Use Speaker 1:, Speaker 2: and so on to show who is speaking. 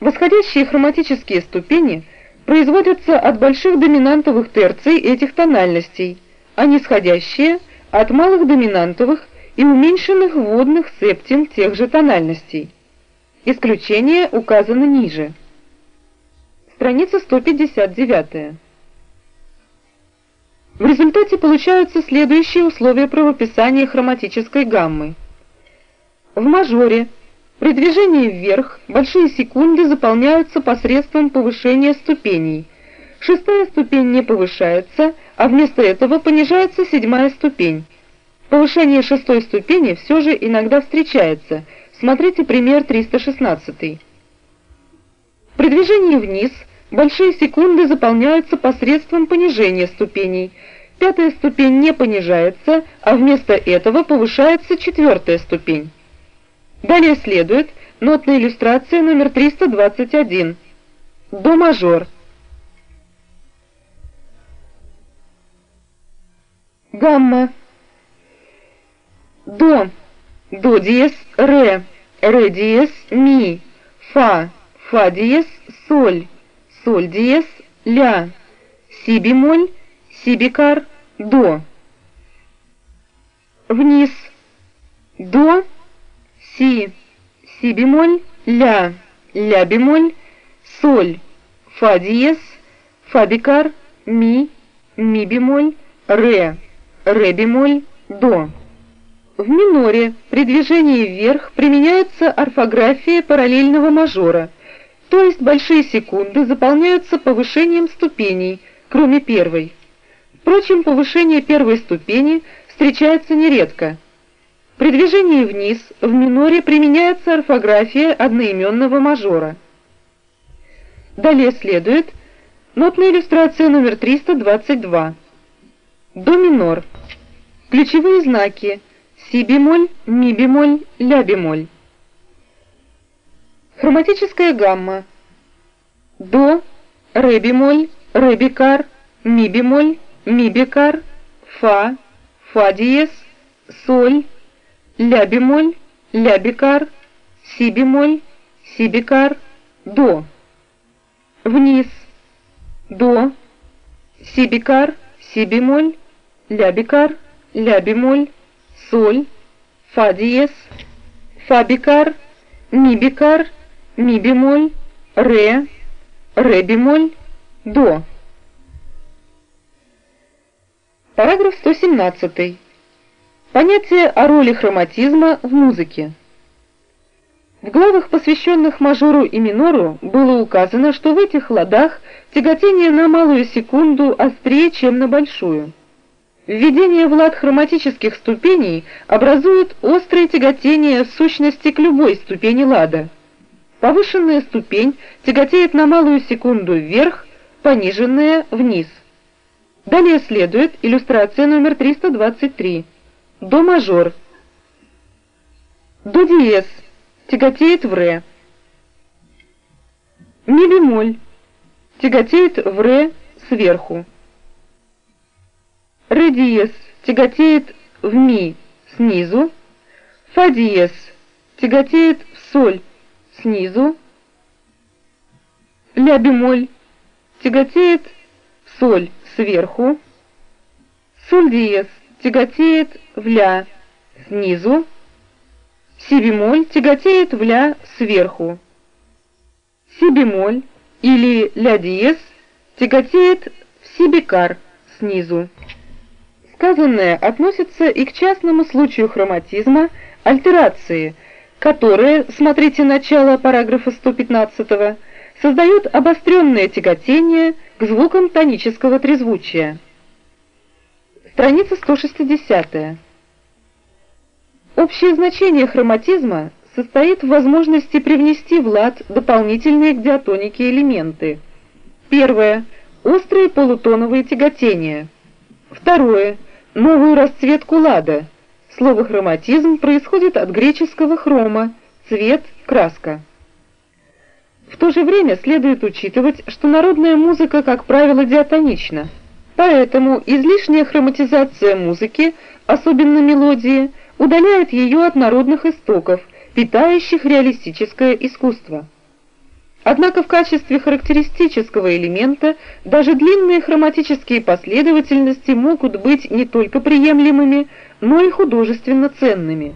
Speaker 1: Восходящие хроматические ступени производятся от больших доминантовых терций этих тональностей, а нисходящие – от малых доминантовых и уменьшенных водных септим тех же тональностей. Исключение указано ниже. Страница 159. В результате получаются следующие условия правописания хроматической гаммы. В мажоре при движении вверх большие секунды заполняются посредством повышения ступеней. Шестая ступень не повышается, а вместо этого понижается седьмая ступень. Повышение шестой ступени все же иногда встречается. Смотрите пример 316. При движении вниз большие секунды заполняются посредством понижения ступеней. Пятая ступень не понижается, а вместо этого повышается четвертая ступень. Далее следует нотная иллюстрация номер 321. До мажор. Гамма. До. До диез, ре. Ре диез, ми. Фа. Фа диез, соль. Соль диез, ля. Си бемоль, си бикар, до. Вниз. До си, си бемоль, ля, ля бемоль, соль, фа диез, фа бикар, ми, ми бемоль, ре, ре бемоль, до. В миноре при движении вверх применяется орфография параллельного мажора, то есть большие секунды заполняются повышением ступеней, кроме первой. Впрочем, повышение первой ступени встречается нередко – при движении вниз в миноре применяется орфография одноименного мажора. Далее следует нотная иллюстрация номер 322. До минор. Ключевые знаки си бемоль, ми бемоль, ля бемоль. Хроматическая гамма. До, ре бемоль, ре бикар, ми бемоль, ми бикар, фа, фа диез, соль, ля бемоль, ля бикар, си бемоль, си бикар, до. Вниз, до, си бикар, си бемоль, ля бикар, ля бемоль, соль, фа диез, фа бикар, ми бикар, ми бемоль, ре, ре бемоль, до. Параграф 117. Понятие о роли хроматизма в музыке. В главах, посвященных мажору и минору, было указано, что в этих ладах тяготение на малую секунду острее, чем на большую. Введение в лад хроматических ступеней образует острое тяготение в сущности к любой ступени лада. Повышенная ступень тяготеет на малую секунду вверх, пониженная вниз. Далее следует иллюстрация номер 323. До мажор. До диез. Тяготеет в ре. Ми бемоль. Тяготеет в ре сверху. Ре диез. Тяготеет в ми снизу. Фа диез. Тяготеет в соль снизу. Ля бемоль. Тяготеет в соль сверху. Соль диез тяготеет в ля снизу, си бемоль тяготеет в ля сверху. Си бемоль или ля диез тяготеет в си бикар снизу. Сказанное относится и к частному случаю хроматизма, альтерации, которые, смотрите начало параграфа 115, создают обостренное тяготение к звукам тонического трезвучия. Страница 160. Общее значение хроматизма состоит в возможности привнести в лад дополнительные к диатонике элементы. Первое. Острые полутоновые тяготения. Второе. Новую расцветку лада. Слово хроматизм происходит от греческого хрома, цвет, краска. В то же время следует учитывать, что народная музыка, как правило, диатонична. Поэтому излишняя хроматизация музыки, особенно мелодии, удаляет ее от народных истоков, питающих реалистическое искусство. Однако в качестве характеристического элемента даже длинные хроматические последовательности могут быть не только приемлемыми, но и художественно ценными.